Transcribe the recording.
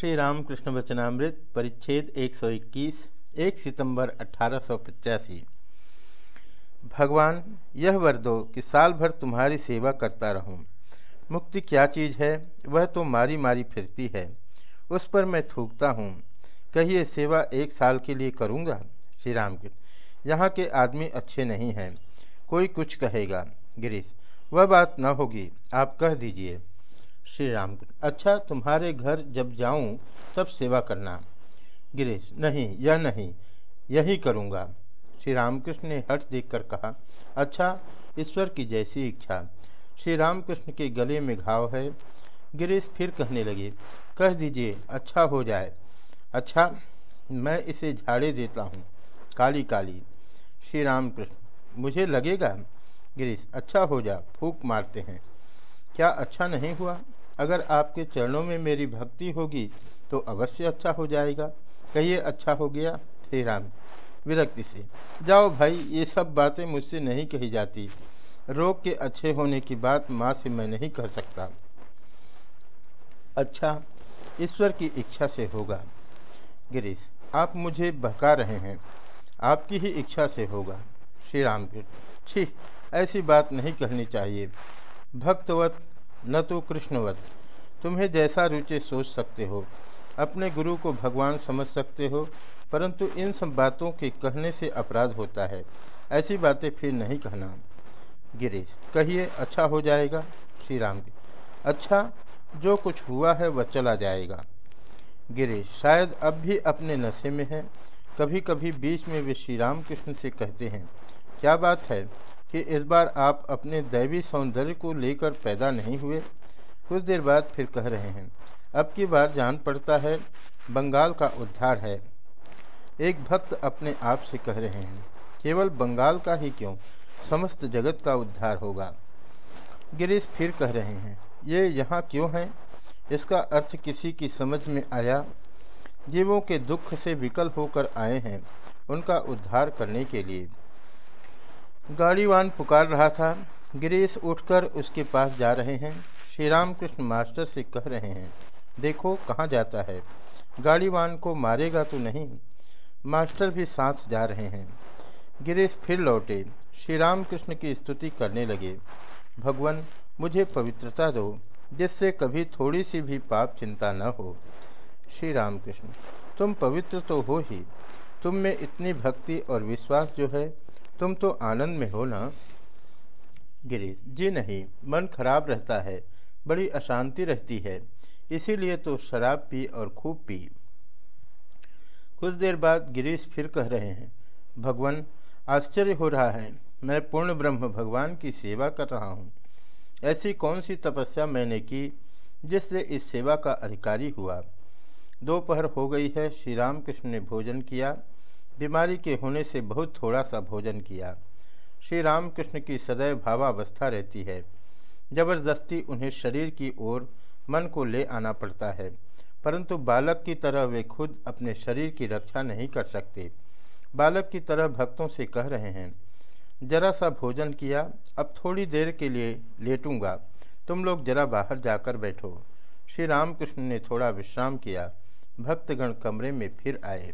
श्री रामकृष्ण वचनामृत परिच्छेद 121 एक सितंबर अठारह भगवान, यह वर दो कि साल भर तुम्हारी सेवा करता रहूँ। मुक्ति क्या चीज़ है? वह तो मारी मारी फिरती है। उस पर मैं थूकता हूँ। कहिए, सेवा एक साल के लिए करूँगा? श्री राम यहाँ के आदमी अच्छे नहीं हैं। कोई कुछ कहेगा। गिरीश, वह बात न होगी। आप कह दीजिए। श्री राम अच्छा तुम्हारे घर जब जाऊँ, तब सेवा करना। गिरीश, नहीं, यह नहीं, यही करूँगा। श्री रामकृष्ण ने हर्ष देखकर कहा अच्छा ईश्वर की जैसी इच्छा। श्री रामकृष्ण के गले में घाव है। गिरीश फिर कहने लगे, कह दीजिए अच्छा हो जाए। अच्छा मैं इसे झाड़े देता हूँ, काली काली। श्री राम कृष्ण मुझे लगेगा? गिरीश अच्छा हो जा, फूक मारते हैं। क्या अच्छा नहीं हुआ? अगर आपके चरणों में मेरी भक्ति होगी तो अवश्य अच्छा हो जाएगा। कहिए अच्छा हो गया थे राम। विरक्ति से, जाओ भाई, ये सब बातें मुझसे नहीं कही जाती। रोग के अच्छे होने की बात माँ से मैं नहीं कह सकता। अच्छा ईश्वर की इच्छा से होगा। गिरीश, आप मुझे बहका रहे हैं। आपकी ही इच्छा से होगा। श्री राम छी, ऐसी बात नहीं कहनी चाहिए। भक्तवत न तो कृष्णवत। तुम्हें जैसा रुचि सोच सकते हो, अपने गुरु को भगवान समझ सकते हो, परंतु इन सब बातों के कहने से अपराध होता है। ऐसी बातें फिर नहीं कहना। गिरीश, कहिए अच्छा हो जाएगा? श्री राम जी अच्छा जो कुछ हुआ है वह चला जाएगा। गिरीश, शायद अब भी अपने नशे में है। कभी कभी बीच में वे श्री राम कृष्ण से कहते हैं, क्या बात है? कि इस बार आप अपने दैवी सौंदर्य को लेकर पैदा नहीं हुए। कुछ देर बाद फिर कह रहे हैं, अब की बार जान पड़ता है, बंगाल का उद्धार है। एक भक्त अपने आप से कह रहे हैं, केवल बंगाल का ही क्यों? समस्त जगत का उद्धार होगा। गिरीश फिर कह रहे हैं, ये यहाँ क्यों है? इसका अर्थ किसी की समझ में आया। जीवों के दुख से विकल होकर आए हैं उनका उद्धार करने के लिए। गाड़ीवान पुकार रहा था। गिरीश उठकर उसके पास जा रहे हैं। श्री रामकृष्ण मास्टर से कह रहे हैं, देखो कहाँ जाता है। गाड़ीवान को मारेगा तो नहीं मास्टर भी सांस जा रहे हैं। गिरीश फिर लौटे। श्री रामकृष्ण की स्तुति करने लगे। भगवान, मुझे पवित्रता दो, जिससे कभी थोड़ी सी भी पाप चिंता न हो श्री रामकृष्ण तुम पवित्र तो हो ही। तुम में इतनी भक्ति और विश्वास जो है तुम तो आनंद में हो ना? गिरीश जी नहीं, मन खराब रहता है, बड़ी अशांति रहती है, इसीलिए तो शराब पी और खूब पी। कुछ देर बाद गिरीश फिर कह रहे हैं, भगवान, आश्चर्य हो रहा है, मैं पूर्ण ब्रह्म भगवान की सेवा कर रहा हूँ। ऐसी कौन सी तपस्या मैंने की, जिससे इस सेवा का अधिकारी हुआ? दोपहर हो गई है श्री रामकृष्ण ने भोजन किया बीमारी के होने से बहुत थोड़ा सा भोजन किया। श्री रामकृष्ण की सदैव भावावस्था रहती है। ज़बरदस्ती उन्हें शरीर की ओर, मन को ले आना पड़ता है। परंतु बालक की तरह वे खुद अपने शरीर की रक्षा नहीं कर सकते। बालक की तरह भक्तों से कह रहे हैं, जरा सा भोजन किया, अब थोड़ी देर के लिए लेटूँगा। तुम लोग जरा बाहर जाकर बैठो। श्री रामकृष्ण ने थोड़ा विश्राम किया। भक्तगण कमरे में फिर आए।